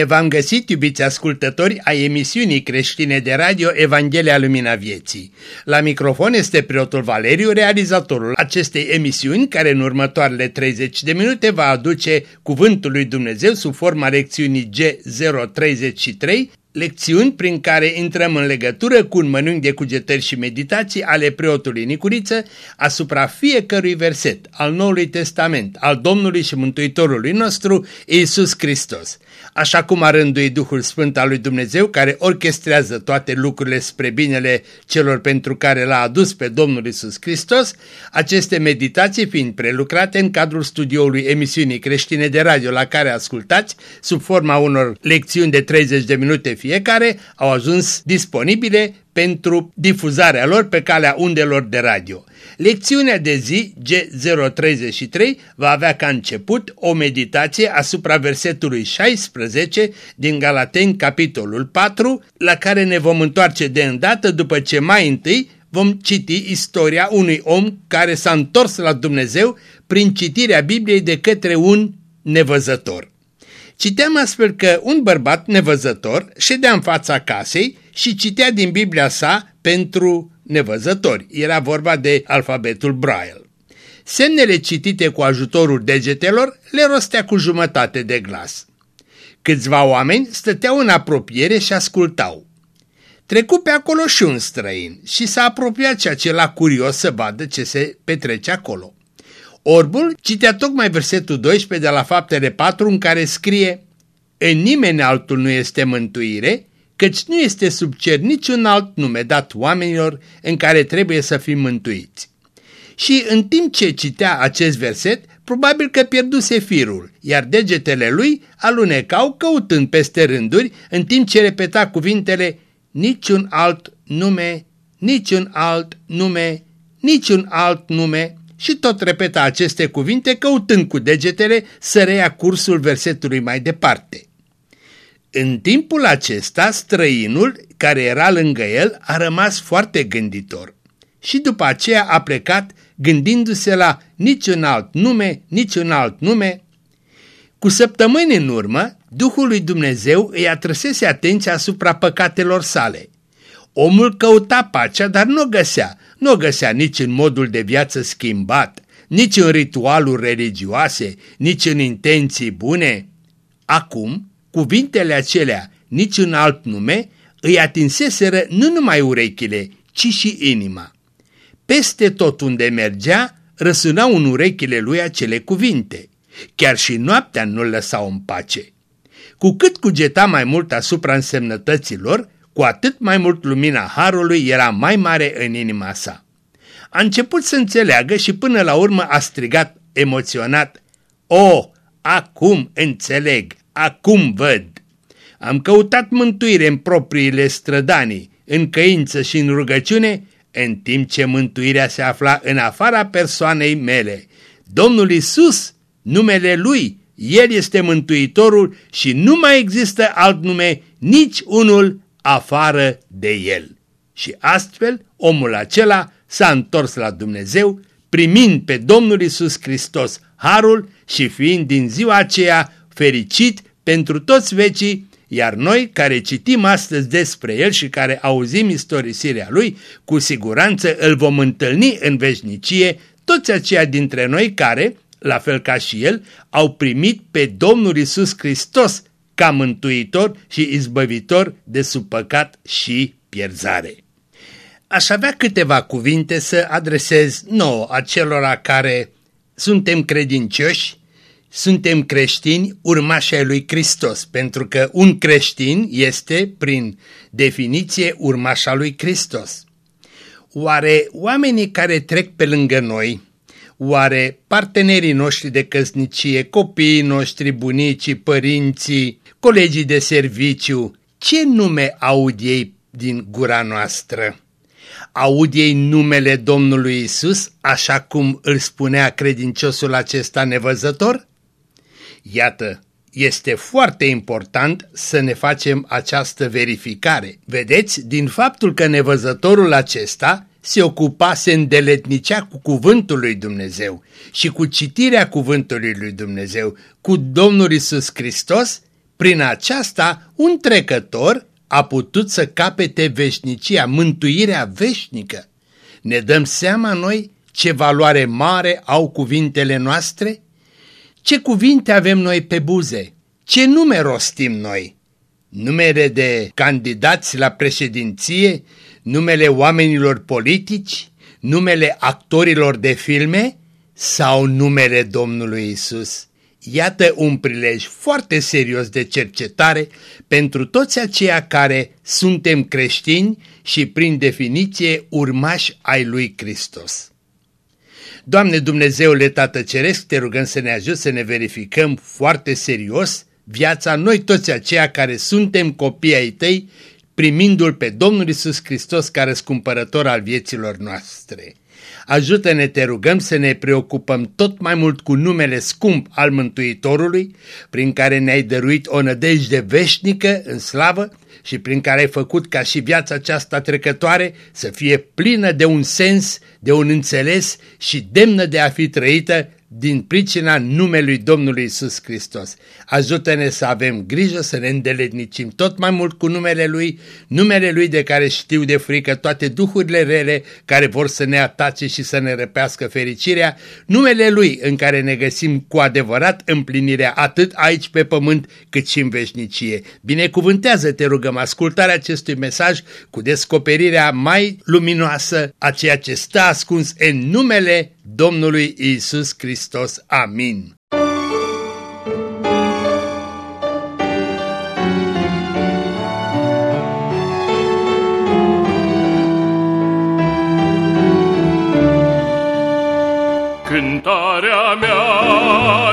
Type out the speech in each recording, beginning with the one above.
Bine v-am găsit, iubiți ascultători, a emisiunii creștine de radio Evanghelia Lumina Vieții. La microfon este preotul Valeriu, realizatorul acestei emisiuni, care în următoarele 30 de minute va aduce Cuvântul lui Dumnezeu sub forma lecțiunii G033, lecțiuni prin care intrăm în legătură cu un mănânc de cugetări și meditații ale preotului Nicuriță asupra fiecărui verset al Noului Testament, al Domnului și Mântuitorului nostru, Iisus Hristos. Așa cum a rânduit Duhul Sfânt al lui Dumnezeu, care orchestrează toate lucrurile spre binele celor pentru care l-a adus pe Domnul Iisus Hristos, aceste meditații fiind prelucrate în cadrul studioului emisiunii creștine de radio la care ascultați, sub forma unor lecțiuni de 30 de minute fiecare au ajuns disponibile pentru difuzarea lor pe calea undelor de radio. Lecțiunea de zi G033 va avea ca început o meditație asupra versetului 16 din Galateni capitolul 4, la care ne vom întoarce de îndată după ce mai întâi vom citi istoria unui om care s-a întors la Dumnezeu prin citirea Bibliei de către un nevăzător. Citeam astfel că un bărbat nevăzător ședea în fața casei și citea din Biblia sa pentru nevăzători. Era vorba de alfabetul Braille. Semnele citite cu ajutorul degetelor le rostea cu jumătate de glas. Câțiva oameni stăteau în apropiere și ascultau. Trecu pe acolo și un străin și s-a apropiat și acela curios să vadă ce se petrece acolo. Orbul citea tocmai versetul 12 de la faptele 4 în care scrie În nimeni altul nu este mântuire, căci nu este sub cer niciun alt nume dat oamenilor în care trebuie să fim mântuiți. Și în timp ce citea acest verset, probabil că pierduse firul, iar degetele lui alunecau căutând peste rânduri, în timp ce repeta cuvintele niciun alt nume, niciun alt nume, niciun alt nume, și tot repeta aceste cuvinte căutând cu degetele să reia cursul versetului mai departe. În timpul acesta, străinul care era lângă el a rămas foarte gânditor și după aceea a plecat gândindu-se la niciun alt nume, niciun alt nume. Cu săptămâni în urmă, Duhul lui Dumnezeu îi atrăsese atenția asupra păcatelor sale. Omul căuta pacea, dar nu o găsea, nu o găsea nici în modul de viață schimbat, nici în ritualuri religioase, nici în intenții bune. Acum, cuvintele acelea, nici în alt nume, îi atinseseră nu numai urechile, ci și inima. Peste tot unde mergea, răsunau în urechile lui acele cuvinte. Chiar și noaptea nu-l lăsau în pace. Cu cât cugeta mai mult asupra însemnătăților, cu atât mai mult lumina Harului era mai mare în inima sa. A început să înțeleagă și până la urmă a strigat emoționat, O, acum înțeleg, acum văd. Am căutat mântuire în propriile strădanii, în căință și în rugăciune, în timp ce mântuirea se afla în afara persoanei mele. Domnul Isus, numele Lui, El este Mântuitorul și nu mai există alt nume, nici unul afară de el. Și astfel omul acela s-a întors la Dumnezeu, primind pe Domnul Isus Hristos harul și fiind din ziua aceea fericit pentru toți vecii, iar noi care citim astăzi despre el și care auzim istorisirea lui, cu siguranță îl vom întâlni în veșnicie toți aceia dintre noi care, la fel ca și el, au primit pe Domnul Isus Hristos ca mântuitor și izbăvitor de sub păcat și pierzare. Aș avea câteva cuvinte să adresez nouă acelora care suntem credincioși, suntem creștini urmași ai lui Hristos, pentru că un creștin este, prin definiție, urmașa lui Hristos. Oare oamenii care trec pe lângă noi, oare partenerii noștri de căsnicie, copiii noștri, bunicii, părinții, colegii de serviciu, ce nume aud ei din gura noastră? Aud ei numele Domnului Isus, așa cum îl spunea credinciosul acesta nevăzător? Iată, este foarte important să ne facem această verificare. Vedeți, din faptul că nevăzătorul acesta se ocupa, se îndeletnicea cu cuvântul lui Dumnezeu și cu citirea cuvântului lui Dumnezeu, cu Domnul Isus Hristos, Prin aceasta, un trecător a putut să capete veșnicia, mântuirea veșnică. Ne dăm seama noi ce valoare mare au cuvintele noastre? Ce cuvinte avem noi pe buze? Ce nume rostim noi? Numere de candidați la președinție? Numele oamenilor politici? Numele actorilor de filme? Sau numele Domnului Isus? Iată un prilej foarte serios de cercetare pentru toți aceia care suntem creștini și prin definiție urmași ai lui Hristos. Doamne Dumnezeule Tată Ceresc, te rugăm să ne ajut să ne verificăm foarte serios viața noi toți aceia care suntem copii ai tăi, primindu-L pe Domnul Isus Hristos ca răscumpărător al vieților noastre. Ajută-ne, te rugăm, să ne preocupăm tot mai mult cu numele scump al Mântuitorului, prin care ne-ai dăruit o nădejde veșnică în slavă și prin care ai făcut ca și viața aceasta trecătoare să fie plină de un sens, de un înțeles și demnă de a fi trăită din pricina numelui Domnului Isus Hristos. Ajută-ne să avem grijă să ne îndeletnicim tot mai mult cu numele Lui, numele Lui de care știu de frică toate duhurile rele care vor să ne atace și să ne răpească fericirea, numele Lui în care ne găsim cu adevărat împlinirea atât aici pe pământ cât și în veșnicie. Binecuvântează, te rugăm, ascultarea acestui mesaj cu descoperirea mai luminoasă a ceea ce stă ascuns în numele Domnului Isus Hristos. Amin. Cântarea mea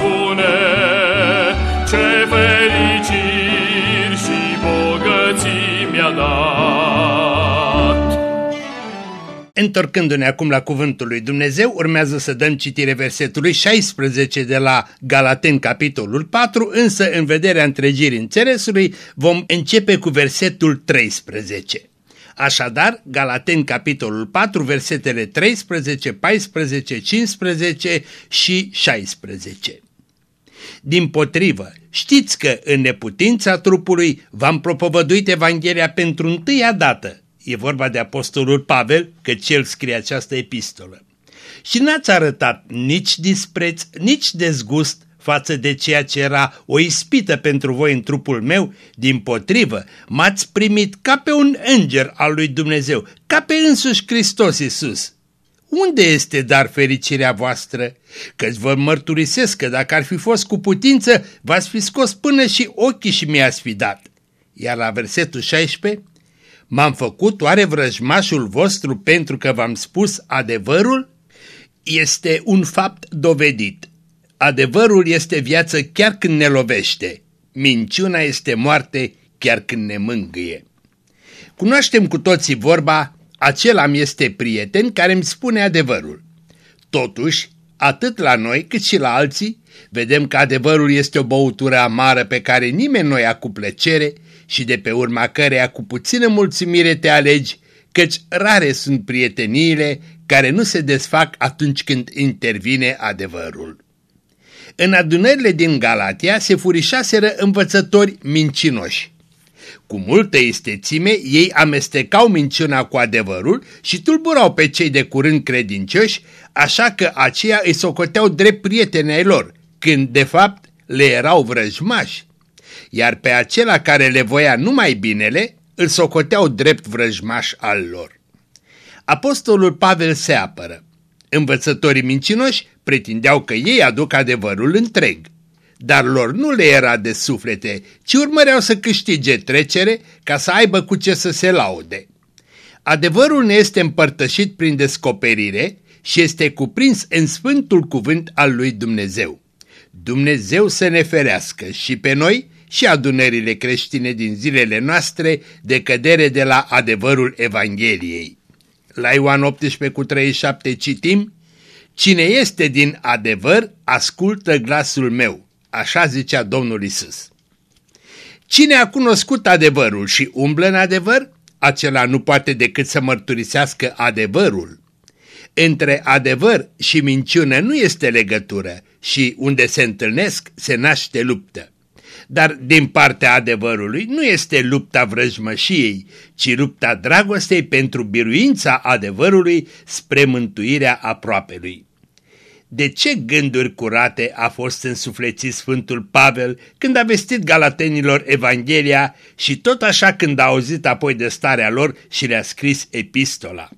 spune ce fericiri și bogății mi-a dat. Întorcându-ne acum la cuvântul lui Dumnezeu, urmează să dăm citire versetului 16 de la Galaten, capitolul 4, însă în vederea întregirii înțelesului vom începe cu versetul 13. Așadar, Galaten, capitolul 4, versetele 13, 14, 15 și 16. Din potrivă, știți că în neputința trupului v-am propovăduit Evanghelia pentru întâia dată. E vorba de apostolul Pavel, că cel scrie această epistolă. Și n-ați arătat nici dispreț, nici dezgust față de ceea ce era o ispită pentru voi în trupul meu, din potrivă, m-ați primit ca pe un înger al lui Dumnezeu, ca pe însuși Hristos Iisus. Unde este dar fericirea voastră? Căci vă mărturisesc că dacă ar fi fost cu putință, v-ați fi scos până și ochii și mi-ați fi dat. Iar la versetul 16, m-am făcut oare vrăjmașul vostru pentru că v-am spus adevărul? Este un fapt dovedit. Adevărul este viață chiar când ne lovește. Minciuna este moarte chiar când ne mângâie. Cunoaștem cu toții vorba, acela mi este prieten care îmi spune adevărul. Totuși, atât la noi cât și la alții, vedem că adevărul este o băutură amară pe care nimeni nu ia cu plăcere și de pe urma căreia cu puțină mulțumire te alegi, căci rare sunt prieteniile care nu se desfac atunci când intervine adevărul. În adunările din Galatia se furișaseră învățători mincinoși. Cu multă istețime ei amestecau minciuna cu adevărul și tulburau pe cei de curând credincioși, așa că aceia îi socoteau drept prieteni ai lor, când de fapt le erau vrăjmași. Iar pe acela care le voia numai binele, îl socoteau drept vrăjmaș al lor. Apostolul Pavel se apără. Învățătorii mincinoși pretindeau că ei aduc adevărul întreg, dar lor nu le era de suflete, ci urmăreau să câștige trecere ca să aibă cu ce să se laude. Adevărul ne este împărtășit prin descoperire și este cuprins în Sfântul Cuvânt al lui Dumnezeu. Dumnezeu să ne ferească și pe noi și adunările creștine din zilele noastre de cădere de la adevărul Evangheliei. La Ioan 18 cu 37 citim, Cine este din adevăr, ascultă glasul meu, așa zicea Domnul Isus. Cine a cunoscut adevărul și umblă în adevăr, acela nu poate decât să mărturisească adevărul. Între adevăr și minciună nu este legătură și unde se întâlnesc se naște luptă. Dar din partea adevărului nu este lupta vrăjmășiei, ci lupta dragostei pentru biruința adevărului spre mântuirea aproapelui. De ce gânduri curate a fost însuflețit Sfântul Pavel când a vestit galatenilor Evanghelia și tot așa când a auzit apoi de starea lor și le-a scris epistola?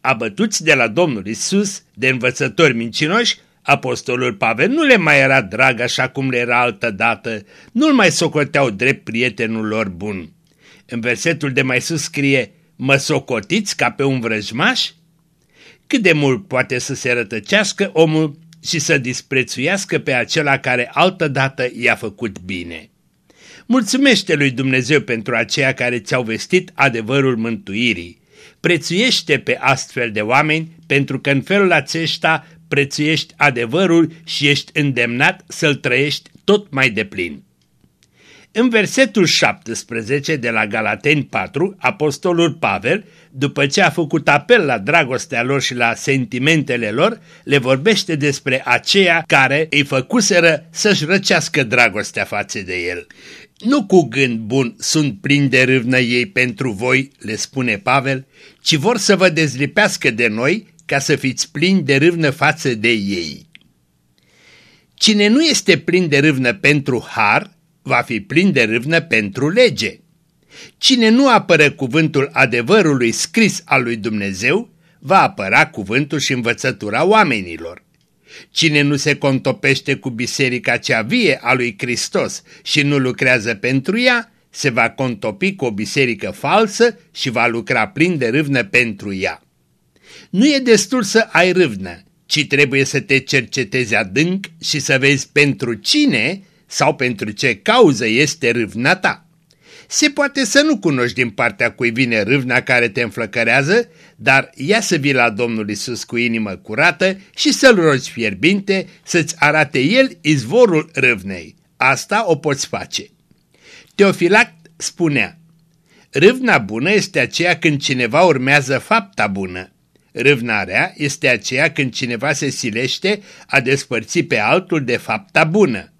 Abătuți de la Domnul Isus, de învățători mincinoși, Apostolul Pavel nu le mai era drag așa cum le era altă dată, nu-l mai socoteau drept prietenul lor bun. În versetul de mai sus scrie, mă socotiți ca pe un vrăjmaș? Cât de mult poate să se rătăcească omul și să disprețuiască pe acela care altădată i-a făcut bine. Mulțumește lui Dumnezeu pentru aceia care ți-au vestit adevărul mântuirii. Prețuiește pe astfel de oameni pentru că în felul acesta prețuiești adevărul și ești îndemnat să-l trăiești tot mai deplin. În versetul 17 de la Galateni 4, apostolul Pavel, după ce a făcut apel la dragostea lor și la sentimentele lor, le vorbește despre aceia care îi făcuseră să-și răcească dragostea față de el. Nu cu gând bun sunt plini de râvnă ei pentru voi, le spune Pavel, ci vor să vă dezlipească de noi ca să fiți plini de râvnă față de ei. Cine nu este plin de râvnă pentru har, va fi plin de râvnă pentru lege. Cine nu apără cuvântul adevărului scris al lui Dumnezeu, va apăra cuvântul și învățătura oamenilor. Cine nu se contopește cu biserica cea vie a lui Hristos și nu lucrează pentru ea, se va contopi cu o biserică falsă și va lucra plin de râvnă pentru ea. Nu e destul să ai râvnă, ci trebuie să te cercetezi adânc și să vezi pentru cine sau pentru ce cauză este râvna ta. Se poate să nu cunoști din partea cui vine râvna care te înflăcărează, dar ia să vii la Domnul Isus cu inimă curată și să-L rogi fierbinte să-ți arate El izvorul râvnei. Asta o poți face. Teofilact spunea, Râvna bună este aceea când cineva urmează fapta bună. Râvnarea este aceea când cineva se silește a despărți pe altul de fapta bună.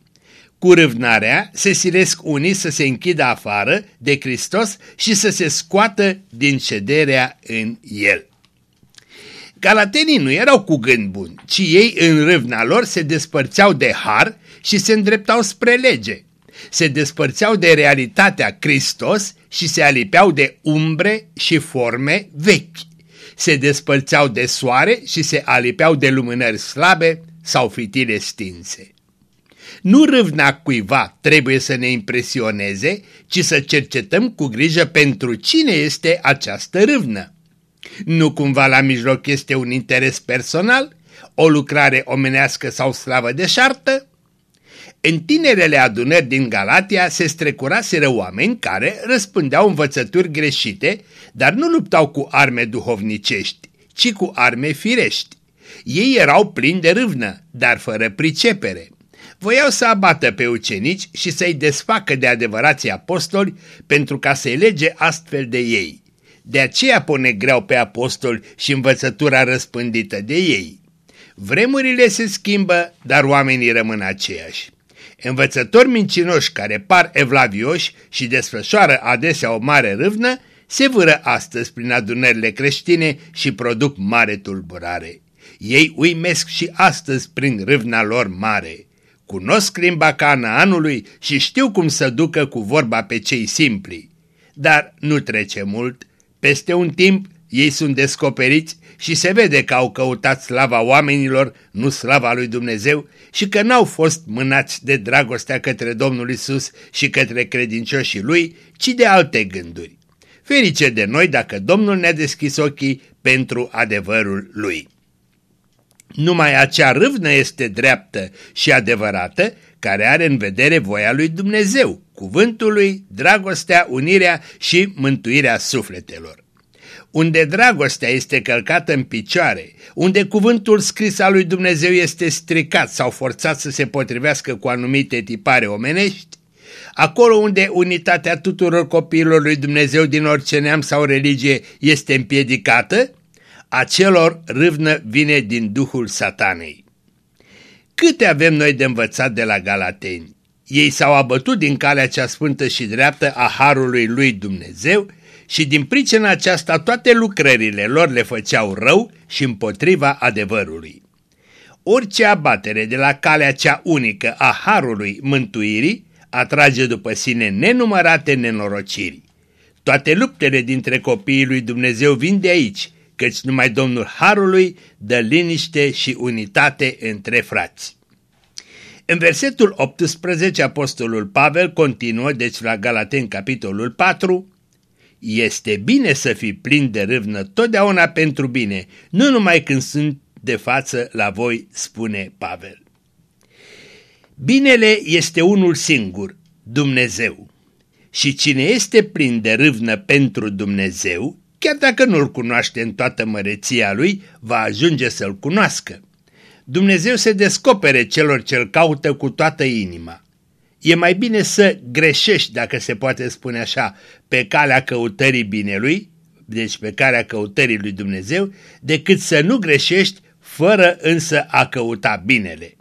Cu râvnarea se silesc unii să se închidă afară de Hristos și să se scoată din cederea în El. Galatenii nu erau cu gând bun, ci ei în râvna lor se despărțeau de har și se îndreptau spre lege. Se despărțeau de realitatea Hristos și se alipeau de umbre și forme vechi. Se despărțeau de soare și se alipeau de lumânări slabe sau fitile stinse. Nu râvna cuiva trebuie să ne impresioneze, ci să cercetăm cu grijă pentru cine este această râvnă. Nu cumva la mijloc este un interes personal, o lucrare omenească sau slavă de șartă? În tinerele adunări din Galatia se strecuraseră oameni care răspândeau învățături greșite, dar nu luptau cu arme duhovnicești, ci cu arme firești. Ei erau plini de râvnă, dar fără pricepere voiau să abată pe ucenici și să-i desfacă de adevărații apostoli pentru ca să-i lege astfel de ei. De aceea pune greu pe apostoli și învățătura răspândită de ei. Vremurile se schimbă, dar oamenii rămân aceiași. Învățători mincinoși care par evlavioși și desfășoară adesea o mare râvnă, se vâră astăzi prin adunările creștine și produc mare tulburare. Ei uimesc și astăzi prin râvna lor mare. Cunosc limba anului și știu cum să ducă cu vorba pe cei simpli. Dar nu trece mult, peste un timp ei sunt descoperiți și se vede că au căutat slava oamenilor, nu slava lui Dumnezeu, și că n-au fost mânați de dragostea către Domnul Isus și către credincioșii lui, ci de alte gânduri. Ferice de noi dacă Domnul ne-a deschis ochii pentru adevărul Lui. Numai acea râvnă este dreaptă și adevărată care are în vedere voia lui Dumnezeu, cuvântul lui, dragostea, unirea și mântuirea sufletelor. Unde dragostea este călcată în picioare, unde cuvântul scris al lui Dumnezeu este stricat sau forțat să se potrivească cu anumite tipare omenești, acolo unde unitatea tuturor copiilor lui Dumnezeu din orice neam sau religie este împiedicată, acelor râvnă vine din duhul satanei. Câte avem noi de învățat de la Galateni? Ei s-au abătut din calea cea sfântă și dreaptă a Harului lui Dumnezeu și din pricina aceasta toate lucrările lor le făceau rău și împotriva adevărului. Orice abatere de la calea cea unică a Harului mântuirii atrage după sine nenumărate nenorociri. Toate luptele dintre copiii lui Dumnezeu vin de aici, căci numai Domnul Harului dă liniște și unitate între frați. În versetul 18, Apostolul Pavel continuă, deci la Galaten, capitolul 4, Este bine să fii plin de râvnă totdeauna pentru bine, nu numai când sunt de față la voi, spune Pavel. Binele este unul singur, Dumnezeu. Și cine este plin de râvnă pentru Dumnezeu, chiar dacă nu-L cunoaște în toată măreția Lui, va ajunge să-L cunoască. Dumnezeu se descopere celor ce-L caută cu toată inima. E mai bine să greșești, dacă se poate spune așa, pe calea căutării binelui, deci pe calea căutării lui Dumnezeu, decât să nu greșești fără însă a căuta binele.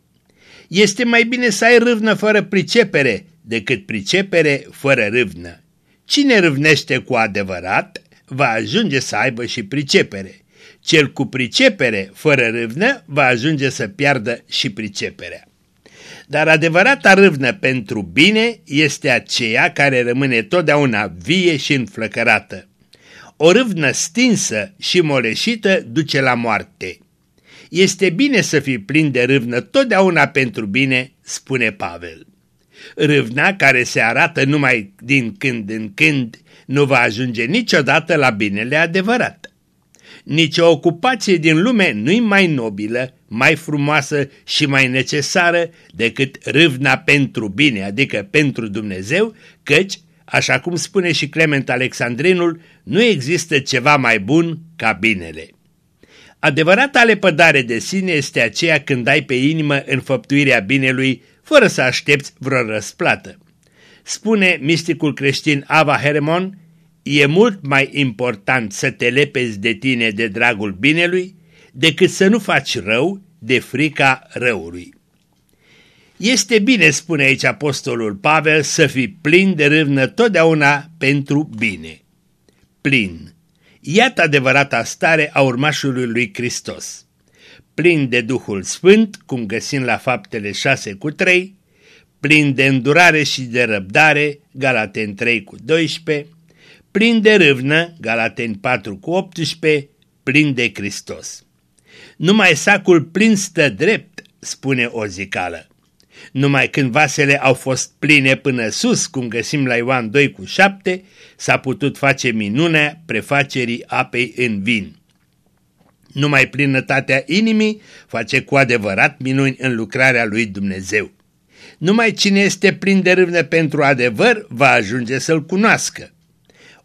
Este mai bine să ai râvnă fără pricepere decât pricepere fără râvnă. Cine râvnește cu adevărat va ajunge să aibă și pricepere. Cel cu pricepere fără râvnă va ajunge să piardă și priceperea. Dar adevărata râvnă pentru bine este aceea care rămâne totdeauna vie și înflăcărată. O râvnă stinsă și moleșită duce la moarte. Este bine să fii plin de râvnă totdeauna pentru bine, spune Pavel. Râvna care se arată numai din când în când nu va ajunge niciodată la binele adevărat. Nici o ocupație din lume nu-i mai nobilă, mai frumoasă și mai necesară decât râvna pentru bine, adică pentru Dumnezeu, căci, așa cum spune și Clement Alexandrinul, nu există ceva mai bun ca binele. Adevărata lepădare de sine este aceea când ai pe inimă înfăptuirea binelui, fără să aștepți vreo răsplată. Spune misticul creștin Ava Hermon, e mult mai important să te lepezi de tine de dragul binelui decât să nu faci rău de frica răului. Este bine, spune aici apostolul Pavel, să fii plin de râvnă totdeauna pentru bine. Plin. Iată adevărata stare a urmașului lui Hristos. Plin de Duhul Sfânt, cum găsim la faptele 6 cu 3, plin de îndurare și de răbdare, Galaten 3 cu 12, plin de râvnă, Galaten 4 cu 18, plin de Hristos. Numai sacul plin stă drept, spune o zicală. Numai când vasele au fost pline până sus, cum găsim la Ioan 2 cu 7, s-a putut face minunea prefacerii apei în vin. Numai plinătatea inimii face cu adevărat minuni în lucrarea lui Dumnezeu. Numai cine este plin de râvnă pentru adevăr va ajunge să-l cunoască.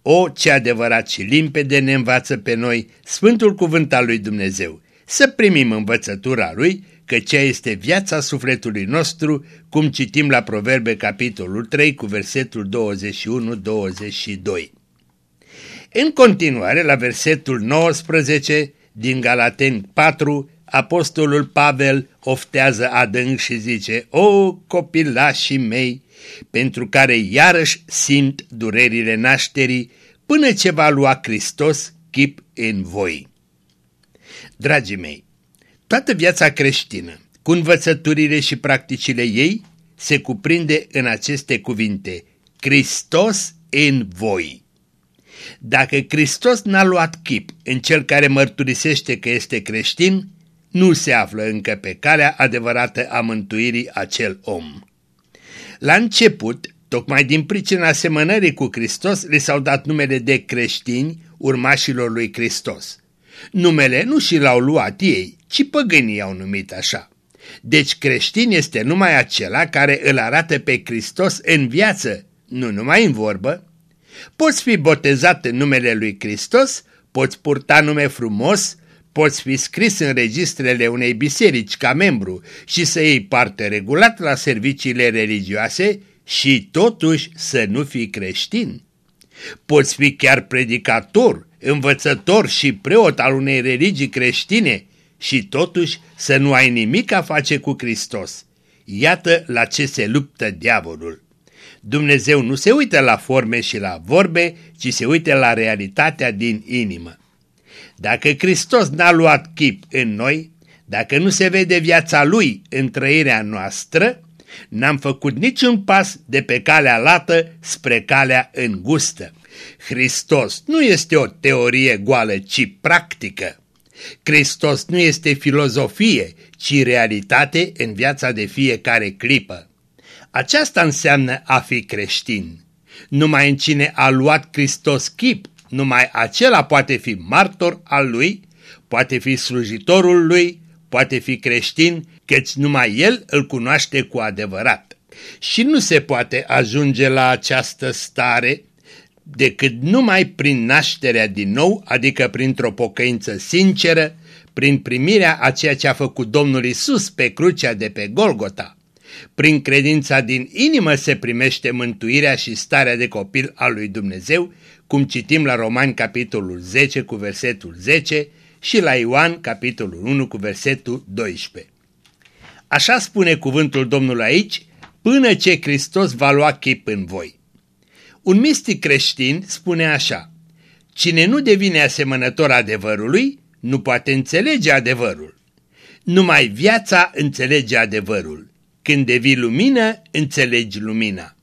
O, ce adevărat și limpede ne învață pe noi Sfântul Cuvânt al lui Dumnezeu, să primim învățătura lui că cea este viața sufletului nostru, cum citim la Proverbe capitolul 3 cu versetul 21-22. În continuare, la versetul 19 din Galateni 4, apostolul Pavel oftează adânc și zice, O copilașii mei, pentru care iarăși simt durerile nașterii, până ce va lua Hristos chip în voi. Dragii mei, Toată viața creștină, cu învățăturile și practicile ei, se cuprinde în aceste cuvinte, Hristos în voi. Dacă Hristos n-a luat chip în cel care mărturisește că este creștin, nu se află încă pe calea adevărată a mântuirii acel om. La început, Tocmai din pricina asemănării cu Hristos le s-au dat numele de creștini urmașilor lui Hristos. Numele nu și l-au luat ei, ci păgânii au numit așa. Deci creștin este numai acela care îl arată pe Hristos în viață, nu numai în vorbă. Poți fi botezat în numele lui Hristos, poți purta nume frumos, poți fi scris în registrele unei biserici ca membru și să iei parte regulat la serviciile religioase și totuși să nu fii creștin. Poți fi chiar predicator, învățător și preot al unei religii creștine și totuși să nu ai nimic a face cu Hristos. Iată la ce se luptă diavolul. Dumnezeu nu se uită la forme și la vorbe, ci se uită la realitatea din inimă. Dacă Hristos n-a luat chip în noi, dacă nu se vede viața Lui în trăirea noastră, n-am făcut niciun pas de pe calea lată spre calea îngustă. Hristos nu este o teorie goală, ci practică. Hristos nu este filozofie, ci realitate în viața de fiecare clipă. Aceasta înseamnă a fi creștin. Numai în cine a luat Hristos chip, numai acela poate fi martor al lui, poate fi slujitorul lui, poate fi creștin, căci numai el îl cunoaște cu adevărat. Și nu se poate ajunge la această stare decât numai prin nașterea din nou, adică printr-o pocăință sinceră, prin primirea a ceea ce a făcut Domnul Isus pe crucea de pe Golgota. Prin credința din inimă se primește mântuirea și starea de copil al lui Dumnezeu, cum citim la Romani capitolul 10 cu versetul 10 și la Ioan capitolul 1 cu versetul 12. Așa spune cuvântul Domnului aici, până ce Hristos va lua chip în voi. Un mistic creștin spune așa, cine nu devine asemănător adevărului, nu poate înțelege adevărul. Numai viața înțelege adevărul. Când devii lumină, înțelegi lumina.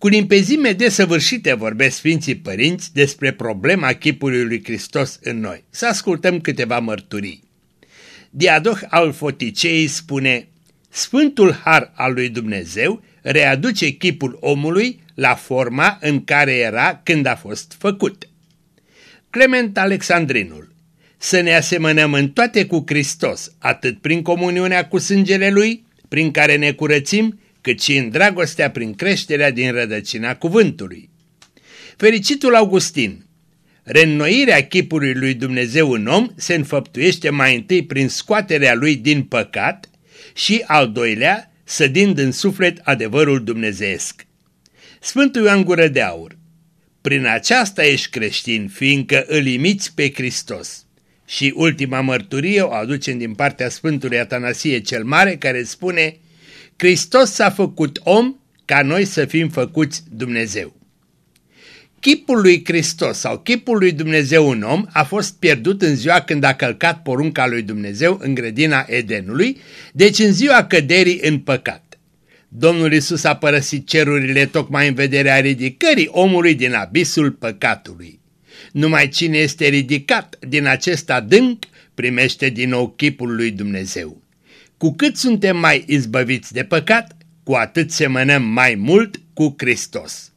Cu limpezime desăvârșite vorbesc Sfinții Părinți despre problema chipului lui Hristos în noi. Să ascultăm câteva mărturii. Diadoh al Foticei spune, Sfântul Har al lui Dumnezeu readuce chipul omului la forma în care era când a fost făcut. Clement Alexandrinul Să ne asemănăm în toate cu Hristos, atât prin comuniunea cu sângele Lui, prin care ne curățim, cât și în dragostea prin creșterea din rădăcina cuvântului. Fericitul Augustin Reînnoirea chipului lui Dumnezeu în om se înfăptuiește mai întâi prin scoaterea lui din păcat și al doilea, sădind în suflet adevărul dumnezeesc. Sfântul Ioan Gură de Aur Prin aceasta ești creștin, fiindcă îl imiți pe Hristos. Și ultima mărturie o aducem din partea Sfântului Atanasie cel Mare, care spune Hristos s-a făcut om ca noi să fim făcuți Dumnezeu. Chipul lui Hristos sau chipul lui Dumnezeu în om a fost pierdut în ziua când a călcat porunca lui Dumnezeu în grădina Edenului, deci în ziua căderii în păcat. Domnul Isus a părăsit cerurile tocmai în vederea ridicării omului din abisul păcatului. Numai cine este ridicat din acest adânc primește din nou chipul lui Dumnezeu. Cu cât suntem mai izbăviți de păcat, cu atât semănăm mai mult cu Hristos.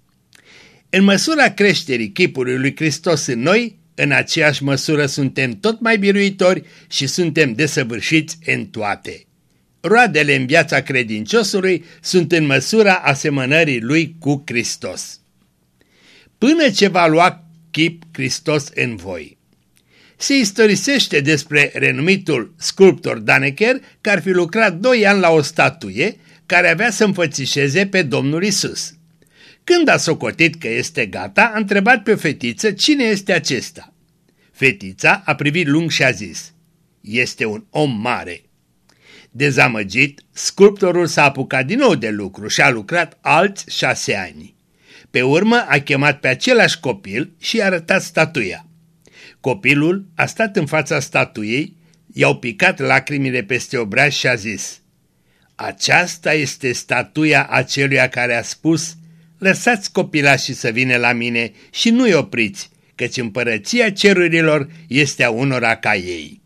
În măsura creșterii chipului lui Hristos în noi, în aceeași măsură suntem tot mai biruitori și suntem desăvârșiți în toate. Roadele în viața credinciosului sunt în măsura asemănării lui cu Hristos. Până ce va lua chip Hristos în voi. Se istorisește despre renumitul sculptor Daneker că ar fi lucrat doi ani la o statuie care avea să înfățișeze pe Domnul Isus. Când a socotit că este gata, a întrebat pe o fetiță cine este acesta. Fetița a privit lung și a zis, este un om mare. Dezamăgit, sculptorul s-a apucat din nou de lucru și a lucrat alți șase ani. Pe urmă a chemat pe același copil și i-a arătat statuia. Copilul a stat în fața statuiei, i-au picat lacrimile peste obraj și a zis, Aceasta este statuia aceluia care a spus, lăsați copilașii să vină la mine și nu-i opriți, căci împărăția cerurilor este a unora ca ei.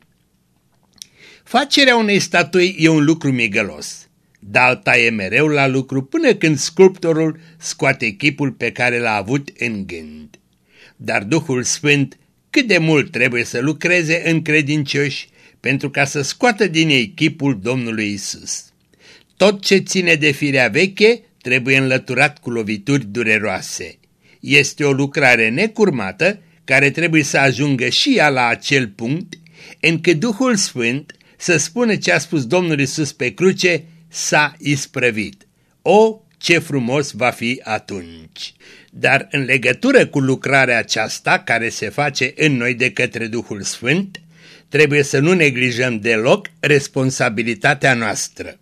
Facerea unei statui e un lucru migălos, dar taie mereu la lucru până când sculptorul scoate chipul pe care l-a avut în gând. Dar Duhul Sfânt cât de mult trebuie să lucreze în credincioși pentru ca să scoată din ei chipul Domnului Isus. Tot ce ține de firea veche trebuie înlăturat cu lovituri dureroase. Este o lucrare necurmată care trebuie să ajungă și ea la acel punct încât Duhul Sfânt să spună ce a spus Domnul Isus pe cruce, s-a isprăvit. O, ce frumos va fi atunci! Dar în legătură cu lucrarea aceasta care se face în noi de către Duhul Sfânt, trebuie să nu neglijăm deloc responsabilitatea noastră.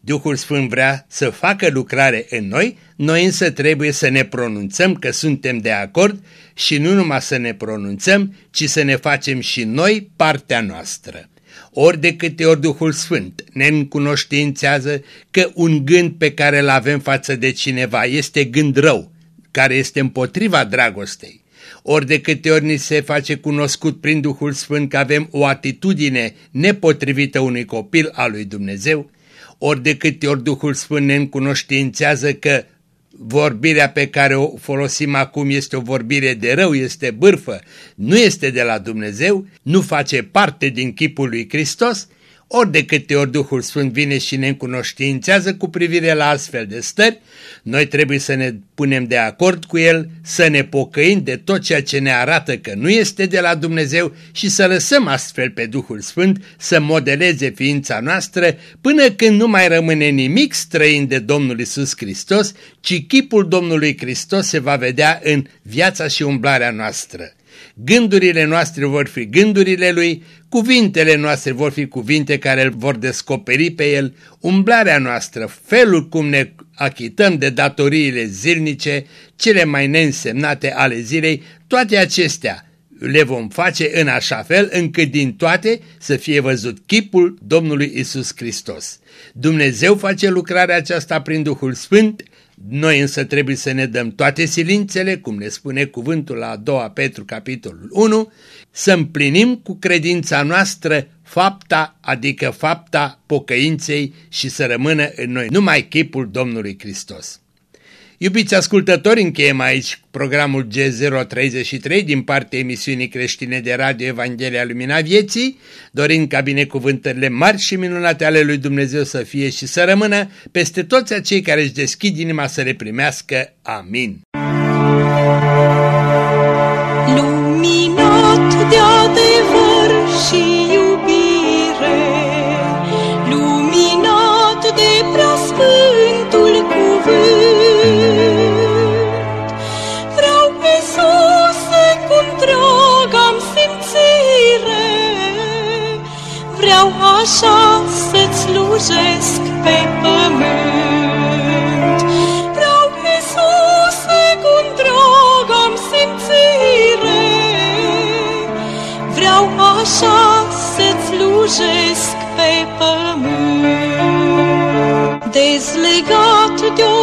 Duhul Sfânt vrea să facă lucrare în noi, noi însă trebuie să ne pronunțăm că suntem de acord și nu numai să ne pronunțăm, ci să ne facem și noi partea noastră. Ori de câte ori Duhul Sfânt ne încunoștințează că un gând pe care îl avem față de cineva este gând rău, care este împotriva dragostei, ori de câte ori ni se face cunoscut prin Duhul Sfânt că avem o atitudine nepotrivită unui copil al lui Dumnezeu, ori de câte ori Duhul Sfânt ne încunoștințează că vorbirea pe care o folosim acum este o vorbire de rău, este bârfă, nu este de la Dumnezeu, nu face parte din chipul lui Hristos, ori de câte ori Duhul Sfânt vine și ne încunoștințează cu privire la astfel de stări, noi trebuie să ne punem de acord cu El, să ne pocăim de tot ceea ce ne arată că nu este de la Dumnezeu și să lăsăm astfel pe Duhul Sfânt să modeleze ființa noastră până când nu mai rămâne nimic străin de Domnul Isus Hristos, ci chipul Domnului Hristos se va vedea în viața și umblarea noastră. Gândurile noastre vor fi gândurile Lui, cuvintele noastre vor fi cuvinte care îl vor descoperi pe El, umblarea noastră, felul cum ne achităm de datoriile zilnice, cele mai neînsemnate ale zilei, toate acestea le vom face în așa fel încât din toate să fie văzut chipul Domnului Isus Hristos. Dumnezeu face lucrarea aceasta prin Duhul Sfânt, noi însă trebuie să ne dăm toate silințele, cum ne spune cuvântul la a doua Petru capitolul 1, să împlinim cu credința noastră fapta, adică fapta pocăinței și să rămână în noi numai chipul Domnului Hristos. Iubiți ascultători, încheiem aici programul G033 din partea emisiunii creștine de radio Evanghelia Lumina Vieții, dorind ca binecuvântările mari și minunate ale lui Dumnezeu să fie și să rămână peste toți acei care își deschid inima să le primească. Amin. Luminat de slujesc pe pământ. Vreau, Iisuse, cu drag am simțire, vreau așa să-ți slujesc pe pământ. Dezlegat de o